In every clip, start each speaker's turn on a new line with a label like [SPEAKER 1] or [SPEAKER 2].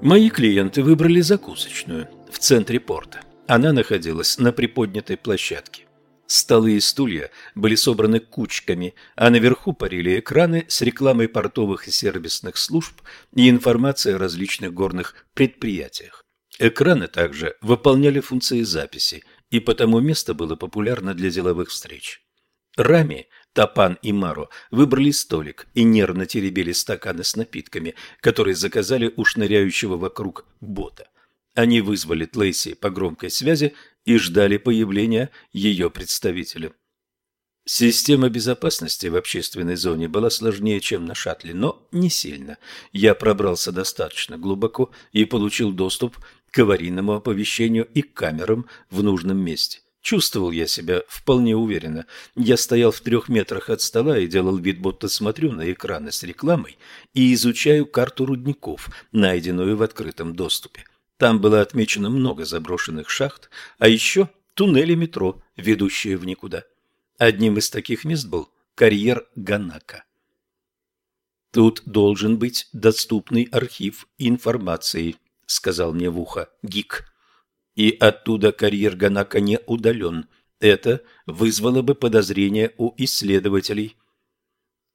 [SPEAKER 1] Мои клиенты выбрали закусочную в центре порта. Она находилась на приподнятой площадке. Столы и стулья были собраны кучками, а наверху парили экраны с рекламой портовых и сервисных служб и информацией о различных горных предприятиях. Экраны также выполняли функции записи, и потому место было популярно для деловых встреч. Рами, Тапан и Маро выбрали столик и нервно теребили стаканы с напитками, которые заказали у шныряющего вокруг бота. Они вызвали Тлейси по громкой связи и ждали появления ее представителя. Система безопасности в общественной зоне была сложнее, чем на шаттле, но не сильно. Я пробрался достаточно глубоко и получил доступ к аварийному оповещению и камерам в нужном месте. Чувствовал я себя вполне уверенно. Я стоял в трех метрах от стола и делал вид, будто смотрю на экраны с рекламой и изучаю карту рудников, найденную в открытом доступе. Там было отмечено много заброшенных шахт, а еще туннели метро, ведущие в никуда. Одним из таких мест был карьер Ганака. «Тут должен быть доступный архив информации», — сказал мне в ухо Гик и оттуда карьер Ганака не удален. Это вызвало бы подозрение у исследователей.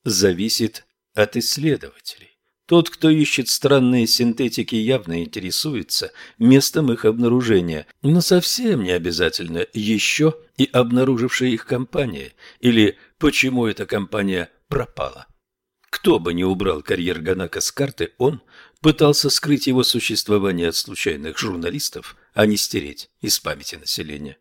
[SPEAKER 1] Зависит от исследователей. Тот, кто ищет странные синтетики, явно интересуется местом их обнаружения, но совсем не обязательно еще и обнаружившая их компания, или почему эта компания пропала. Кто бы ни убрал карьер Ганака с карты, он пытался скрыть его существование от случайных журналистов, а не стереть из памяти населения.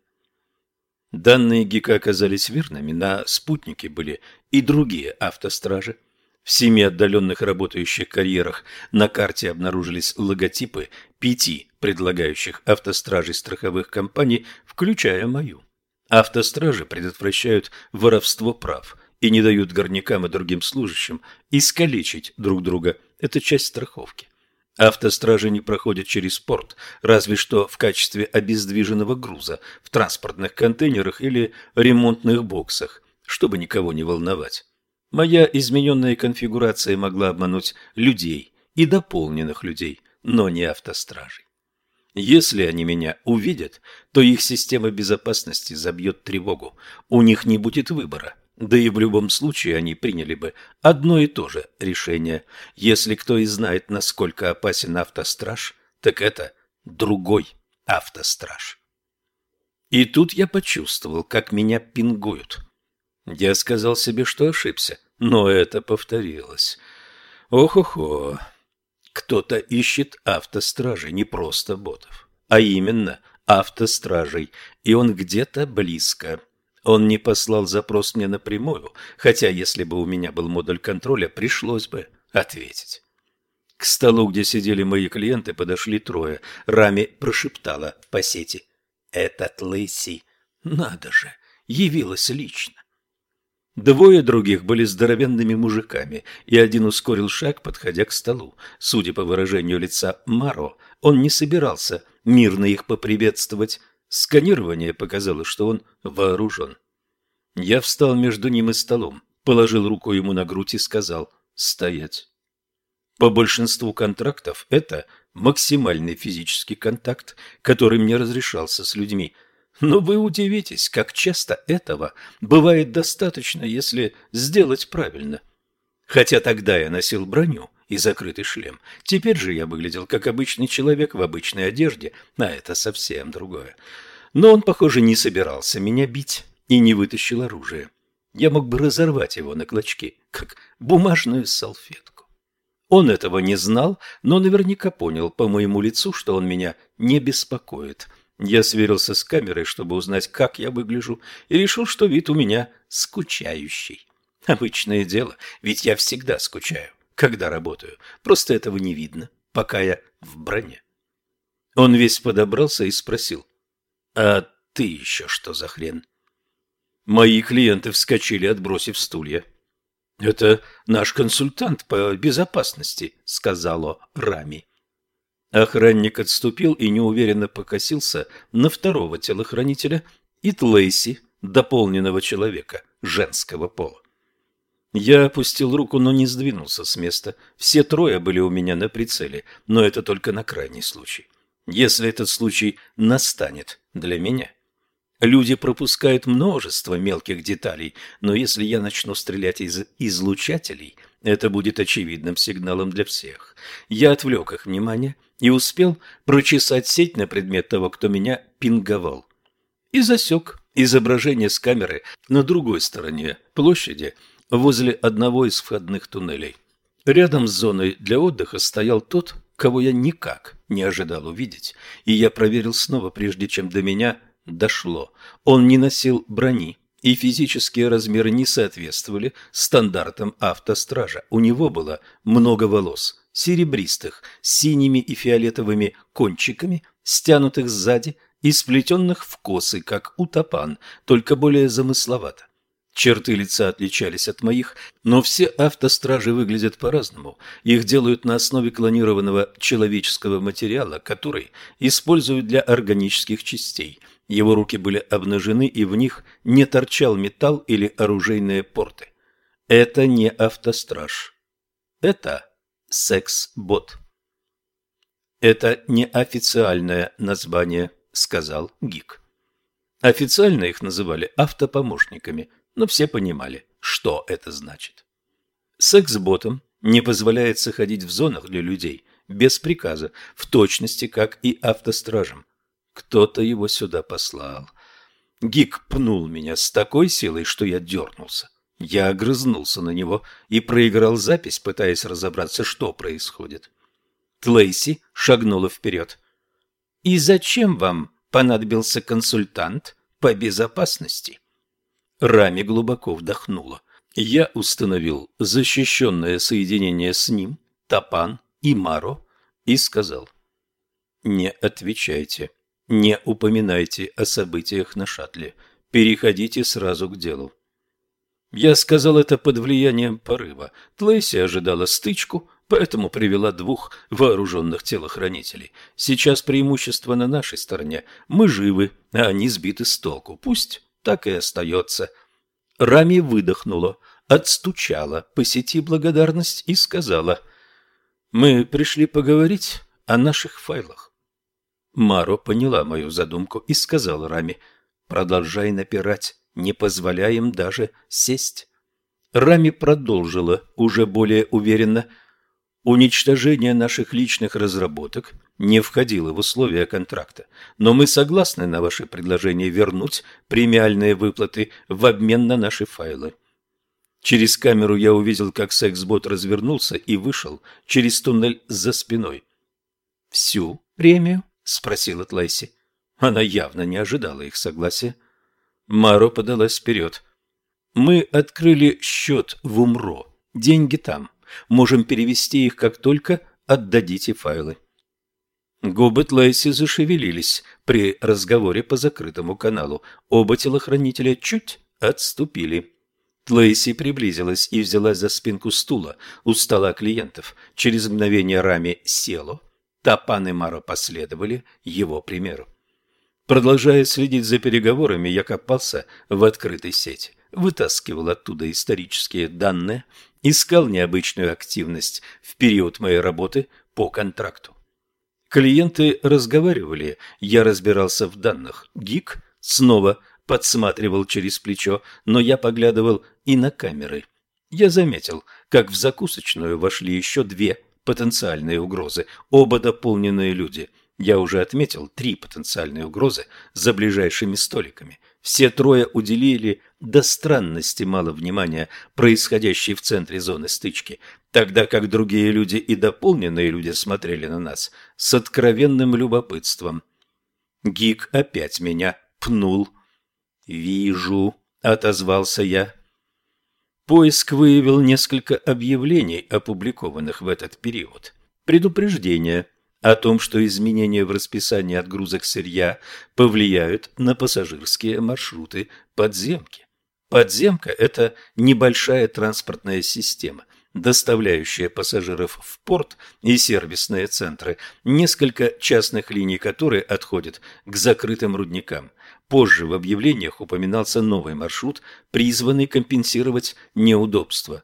[SPEAKER 1] Данные ГИКа оказались верными, на спутнике были и другие автостражи. В семи отдаленных работающих карьерах на карте обнаружились логотипы пяти предлагающих автостражей страховых компаний, включая мою. Автостражи предотвращают воровство прав и не дают горнякам и другим служащим искалечить друг друга. Это часть страховки. Автостражи не проходят через порт, разве что в качестве обездвиженного груза в транспортных контейнерах или ремонтных боксах, чтобы никого не волновать. Моя измененная конфигурация могла обмануть людей и дополненных людей, но не автостражей. Если они меня увидят, то их система безопасности забьет тревогу. У них не будет выбора. Да и в любом случае они приняли бы одно и то же решение. Если кто и знает, насколько опасен автостраж, так это другой автостраж. И тут я почувствовал, как меня пингуют. Я сказал себе, что ошибся, но это повторилось. Ох-охо. Кто-то ищет автостражей, не просто ботов, а именно автостражей, и он где-то близко. Он не послал запрос мне напрямую, хотя если бы у меня был модуль контроля, пришлось бы ответить. К столу, где сидели мои клиенты, подошли трое. Рами прошептала по сети. «Этот лысый, надо же, явилась лично». Двое других были здоровенными мужиками, и один ускорил шаг, подходя к столу. Судя по выражению лица Маро, он не собирался мирно их поприветствовать, Сканирование показало, что он вооружен. Я встал между ним и столом, положил руку ему на грудь и сказал «стоять». По большинству контрактов это максимальный физический контакт, который мне разрешался с людьми. Но вы удивитесь, как часто этого бывает достаточно, если сделать правильно. Хотя тогда я носил броню и закрытый шлем. Теперь же я выглядел как обычный человек в обычной одежде, а это совсем другое. Но он, похоже, не собирался меня бить и не вытащил оружие. Я мог бы разорвать его на клочки, как бумажную салфетку. Он этого не знал, но наверняка понял по моему лицу, что он меня не беспокоит. Я сверился с камерой, чтобы узнать, как я выгляжу, и решил, что вид у меня скучающий. Обычное дело, ведь я всегда скучаю, когда работаю. Просто этого не видно, пока я в броне. Он весь подобрался и спросил. «А ты еще что за хрен?» Мои клиенты вскочили, отбросив стулья. «Это наш консультант по безопасности», — сказала Рами. Охранник отступил и неуверенно покосился на второго телохранителя и Тлейси, дополненного человека женского пола. Я опустил руку, но не сдвинулся с места. Все трое были у меня на прицеле, но это только на крайний случай. Если этот случай настанет для меня. Люди пропускают множество мелких деталей, но если я начну стрелять из излучателей, это будет очевидным сигналом для всех. Я отвлек их внимание и успел прочесать сеть на предмет того, кто меня пинговал. И засек изображение с камеры на другой стороне площади, возле одного из входных туннелей. Рядом с зоной для отдыха стоял тот, кого я никак не ожидал увидеть, и я проверил снова, прежде чем до меня дошло. Он не носил брони, и физические размеры не соответствовали стандартам автостража. У него было много волос, серебристых, с синими и фиолетовыми кончиками, стянутых сзади и сплетенных в косы, как у топан, только более замысловато. Черты лица отличались от моих, но все автостражи выглядят по-разному. Их делают на основе клонированного человеческого материала, который используют для органических частей. Его руки были обнажены, и в них не торчал металл или оружейные порты. Это не автостраж. Это секс-бот. Это неофициальное название, сказал Гик. Официально их называли автопомощниками – но все понимали, что это значит. Секс-ботом не позволяется ходить в зонах для людей без приказа, в точности, как и автостражам. Кто-то его сюда послал. Гик пнул меня с такой силой, что я дернулся. Я огрызнулся на него и проиграл запись, пытаясь разобраться, что происходит. Тлейси шагнула вперед. «И зачем вам понадобился консультант по безопасности?» Рами глубоко вдохнула. Я установил защищенное соединение с ним, Тапан и Маро и сказал «Не отвечайте, не упоминайте о событиях на шаттле, переходите сразу к делу». Я сказал это под влиянием порыва. Тлейси ожидала стычку, поэтому привела двух вооруженных телохранителей. Сейчас преимущество на нашей стороне. Мы живы, а они сбиты с толку. Пусть так и остается. Рами выдохнула, отстучала по сети благодарность и сказала, «Мы пришли поговорить о наших файлах». Маро поняла мою задумку и сказала Рами, «Продолжай напирать, не позволяй им даже сесть». Рами продолжила уже более уверенно, «Уничтожение наших личных разработок не входило в условия контракта, но мы согласны на ваше предложение вернуть премиальные выплаты в обмен на наши файлы. Через камеру я увидел, как секс-бот развернулся и вышел через туннель за спиной. «Всю премию?» – спросила Тлайси. Она явно не ожидала их согласия. Маро подалась вперед. «Мы открыли счет в Умро. Деньги там. Можем перевести их, как только отдадите файлы». Губы Тлейси зашевелились при разговоре по закрытому каналу. Оба телохранителя чуть отступили. Тлейси приблизилась и взялась за спинку стула у стола клиентов. Через мгновение Рами село. Тапан и Маро последовали его примеру. Продолжая следить за переговорами, я копался в открытой сети, вытаскивал оттуда исторические данные, искал необычную активность в период моей работы по контракту. Клиенты разговаривали, я разбирался в данных. Гик снова подсматривал через плечо, но я поглядывал и на камеры. Я заметил, как в закусочную вошли еще две потенциальные угрозы, оба дополненные люди. Я уже отметил три потенциальные угрозы за ближайшими столиками. Все трое уделили до странности мало внимания происходящей в центре зоны стычки тогда как другие люди и дополненные люди смотрели на нас с откровенным любопытством. Гик опять меня пнул. «Вижу», — отозвался я. Поиск выявил несколько объявлений, опубликованных в этот период. Предупреждение о том, что изменения в расписании отгрузок сырья повлияют на пассажирские маршруты подземки. Подземка – это небольшая транспортная система, доставляющая пассажиров в порт и сервисные центры, несколько частных линий которые отходят к закрытым рудникам. Позже в объявлениях упоминался новый маршрут, призванный компенсировать неудобства.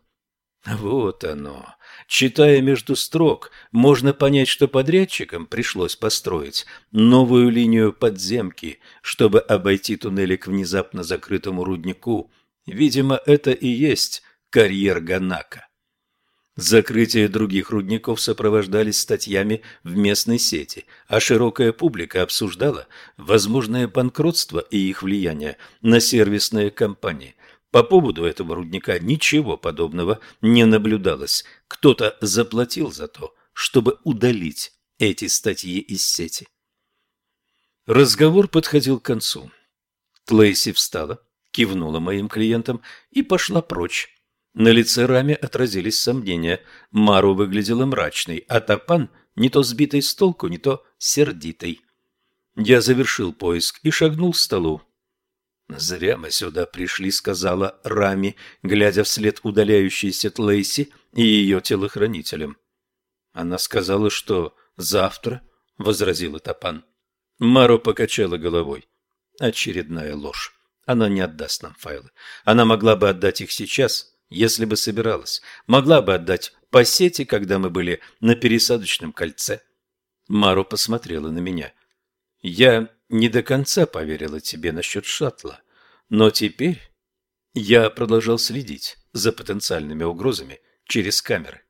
[SPEAKER 1] Вот оно. Читая между строк, можно понять, что подрядчикам пришлось построить новую линию подземки, чтобы обойти туннели к внезапно закрытому руднику. Видимо, это и есть карьер Ганака. Закрытие других рудников сопровождались статьями в местной сети, а широкая публика обсуждала возможное банкротство и их влияние на сервисные компании. По поводу этого рудника ничего подобного не наблюдалось. Кто-то заплатил за то, чтобы удалить эти статьи из сети. Разговор подходил к концу. Тлейси встала, кивнула моим клиентам и пошла прочь. На лице Рами отразились сомнения. Мару выглядела мрачной, а Тапан не то сбитой с толку, не то сердитой. Я завершил поиск и шагнул к столу. «Зря мы сюда пришли», — сказала Рами, глядя вслед удаляющейся Тлейси и ее телохранителям. «Она сказала, что завтра», — возразила Тапан. Маро покачала головой. «Очередная ложь. Она не отдаст нам файлы. Она могла бы отдать их сейчас, если бы собиралась. Могла бы отдать по сети, когда мы были на пересадочном кольце. Маро посмотрела на меня. Я не до конца поверила тебе насчет шаттла, но теперь я продолжал следить за потенциальными угрозами через камеры.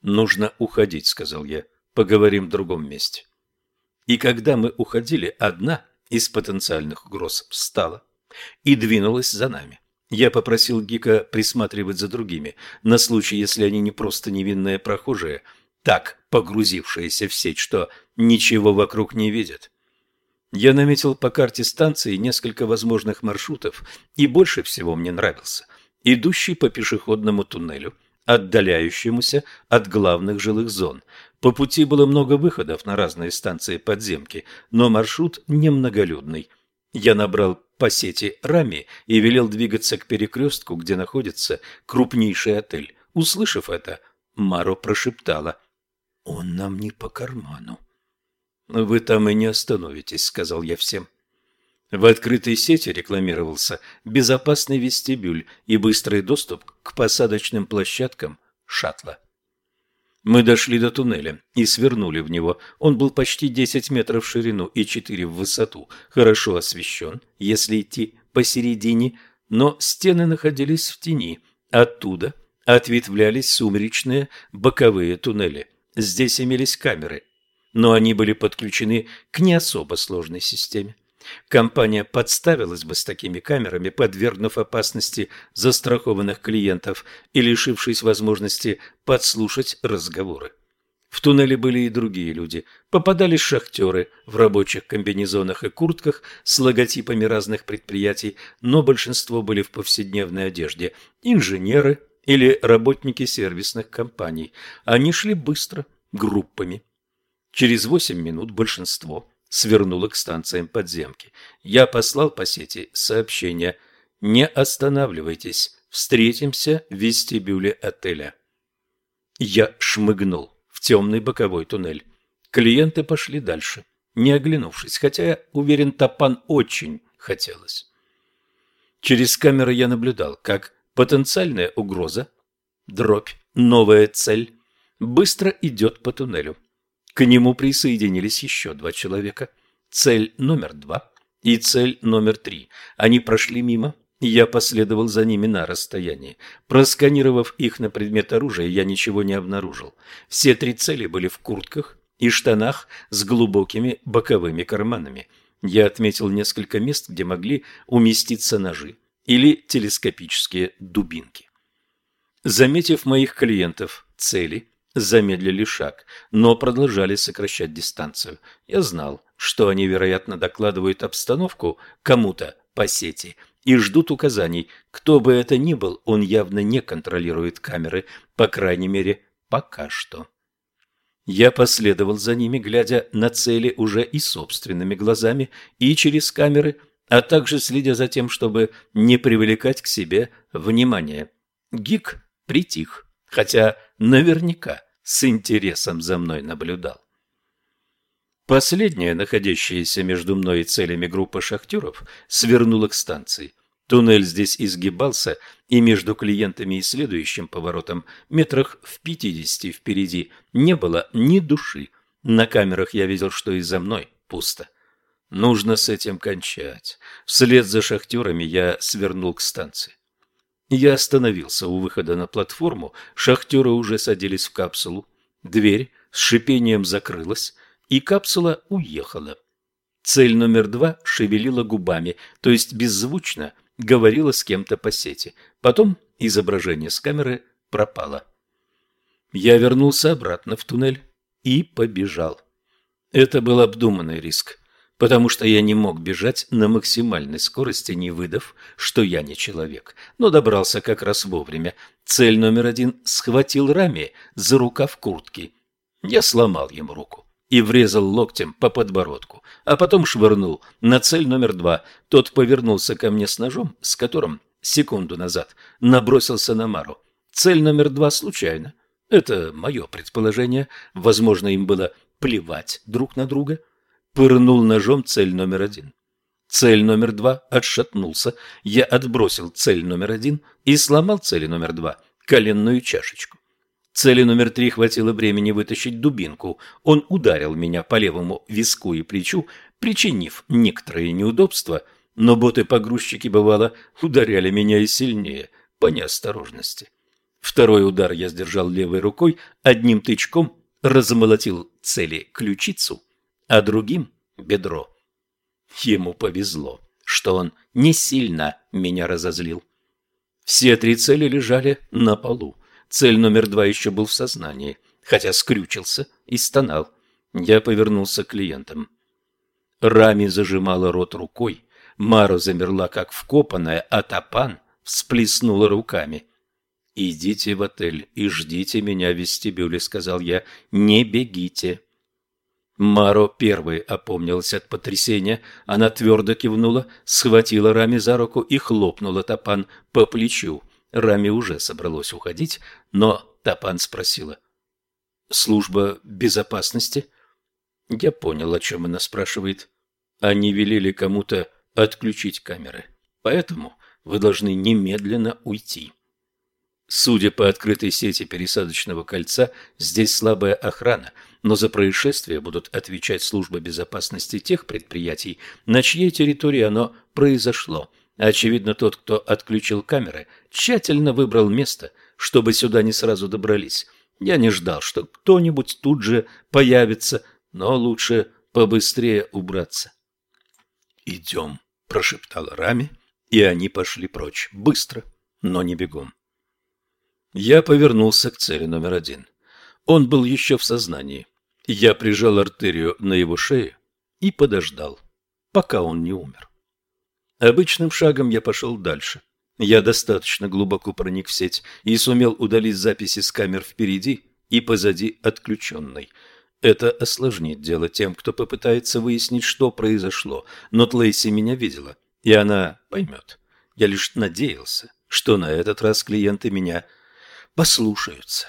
[SPEAKER 1] «Нужно уходить», — сказал я. «Поговорим в другом месте». И когда мы уходили, одна из потенциальных угроз встала и двинулась за нами. Я попросил Гика присматривать за другими, на случай, если они не просто невинные прохожие, так погрузившиеся в сеть, что ничего вокруг не видят. Я наметил по карте станции несколько возможных маршрутов, и больше всего мне нравился идущий по пешеходному туннелю, отдаляющемуся от главных жилых зон. По пути было много выходов на разные станции подземки, но маршрут немноголюдный. Я набрал по сети Рами и велел двигаться к перекрестку, где находится крупнейший отель. Услышав это, Маро прошептала. «Он нам не по карману». «Вы там и не остановитесь», — сказал я всем. В открытой сети рекламировался безопасный вестибюль и быстрый доступ к посадочным площадкам шаттла. Мы дошли до туннеля и свернули в него. Он был почти 10 метров в ширину и 4 в высоту, хорошо освещен, если идти посередине, но стены находились в тени. Оттуда ответвлялись сумеречные боковые туннели. Здесь имелись камеры, но они были подключены к не особо сложной системе. Компания подставилась бы с такими камерами, подвергнув опасности застрахованных клиентов и лишившись возможности подслушать разговоры. В туннеле были и другие люди. Попадались шахтеры в рабочих комбинезонах и куртках с логотипами разных предприятий, но большинство были в повседневной одежде. Инженеры или работники сервисных компаний. Они шли быстро, группами. Через восемь минут большинство свернула к станциям подземки. Я послал по сети сообщение «Не останавливайтесь, встретимся в вестибюле отеля». Я шмыгнул в темный боковой туннель. Клиенты пошли дальше, не оглянувшись, хотя, я уверен, Тапан очень хотелось. Через камеры я наблюдал, как потенциальная угроза, дробь, новая цель, быстро идет по туннелю. К нему присоединились еще два человека. Цель номер два и цель номер три. Они прошли мимо, я последовал за ними на расстоянии. Просканировав их на предмет оружия, я ничего не обнаружил. Все три цели были в куртках и штанах с глубокими боковыми карманами. Я отметил несколько мест, где могли уместиться ножи или телескопические дубинки. Заметив моих клиентов цели, замедлили шаг, но продолжали сокращать дистанцию. Я знал, что они, вероятно, докладывают обстановку кому-то по сети и ждут указаний. Кто бы это ни был, он явно не контролирует камеры, по крайней мере, пока что. Я последовал за ними, глядя на цели уже и собственными глазами, и через камеры, а также следя за тем, чтобы не привлекать к себе внимания. Гик притих хотя наверняка с интересом за мной наблюдал. Последняя, находящаяся между мной и целями группа шахтеров, свернула к станции. Туннель здесь изгибался, и между клиентами и следующим поворотом, метрах в пятидесяти впереди, не было ни души. На камерах я видел, что и за мной пусто. Нужно с этим кончать. Вслед за шахтерами я свернул к станции. Я остановился у выхода на платформу, шахтеры уже садились в капсулу. Дверь с шипением закрылась, и капсула уехала. Цель номер два шевелила губами, то есть беззвучно говорила с кем-то по сети. Потом изображение с камеры пропало. Я вернулся обратно в туннель и побежал. Это был обдуманный риск потому что я не мог бежать на максимальной скорости, не выдав, что я не человек, но добрался как раз вовремя. Цель номер один схватил Рами за рукав куртки. Я сломал ему руку и врезал локтем по подбородку, а потом швырнул на цель номер два. Тот повернулся ко мне с ножом, с которым секунду назад набросился на Мару. Цель номер два случайно. Это мое предположение. Возможно, им было плевать друг на друга пырнул ножом цель номер один. Цель номер два отшатнулся. Я отбросил цель номер один и сломал цели номер два коленную чашечку. Цели номер три хватило времени вытащить дубинку. Он ударил меня по левому виску и плечу, причинив некоторые неудобства, но боты-погрузчики, бывало, ударяли меня и сильнее, по неосторожности. Второй удар я сдержал левой рукой, одним тычком размолотил цели ключицу, а другим – бедро. Ему повезло, что он не сильно меня разозлил. Все три цели лежали на полу. Цель номер два еще был в сознании, хотя скрючился и стонал. Я повернулся к клиентам. Рами зажимала рот рукой, Мара замерла как вкопанная, а Тапан всплеснула руками. «Идите в отель и ждите меня в вестибюле», — сказал я. «Не бегите». Маро первой опомнилась от потрясения. Она твердо кивнула, схватила Рами за руку и хлопнула Тапан по плечу. Рами уже собралось уходить, но Тапан спросила. «Служба безопасности?» Я понял, о чем она спрашивает. Они велели кому-то отключить камеры, поэтому вы должны немедленно уйти. Судя по открытой сети пересадочного кольца, здесь слабая охрана, но за происшествие будут отвечать службы безопасности тех предприятий, на чьей территории оно произошло. Очевидно, тот, кто отключил камеры, тщательно выбрал место, чтобы сюда не сразу добрались. Я не ждал, что кто-нибудь тут же появится, но лучше побыстрее убраться. «Идем», – прошептала Рами, и они пошли прочь, быстро, но не бегом. Я повернулся к цели номер один. Он был еще в сознании. Я прижал артерию на его шее и подождал, пока он не умер. Обычным шагом я пошел дальше. Я достаточно глубоко проник в сеть и сумел удалить записи с камер впереди и позади отключенной. Это осложнит дело тем, кто попытается выяснить, что произошло, но Тлейси меня видела, и она поймет. Я лишь надеялся, что на этот раз клиенты меня послушаются.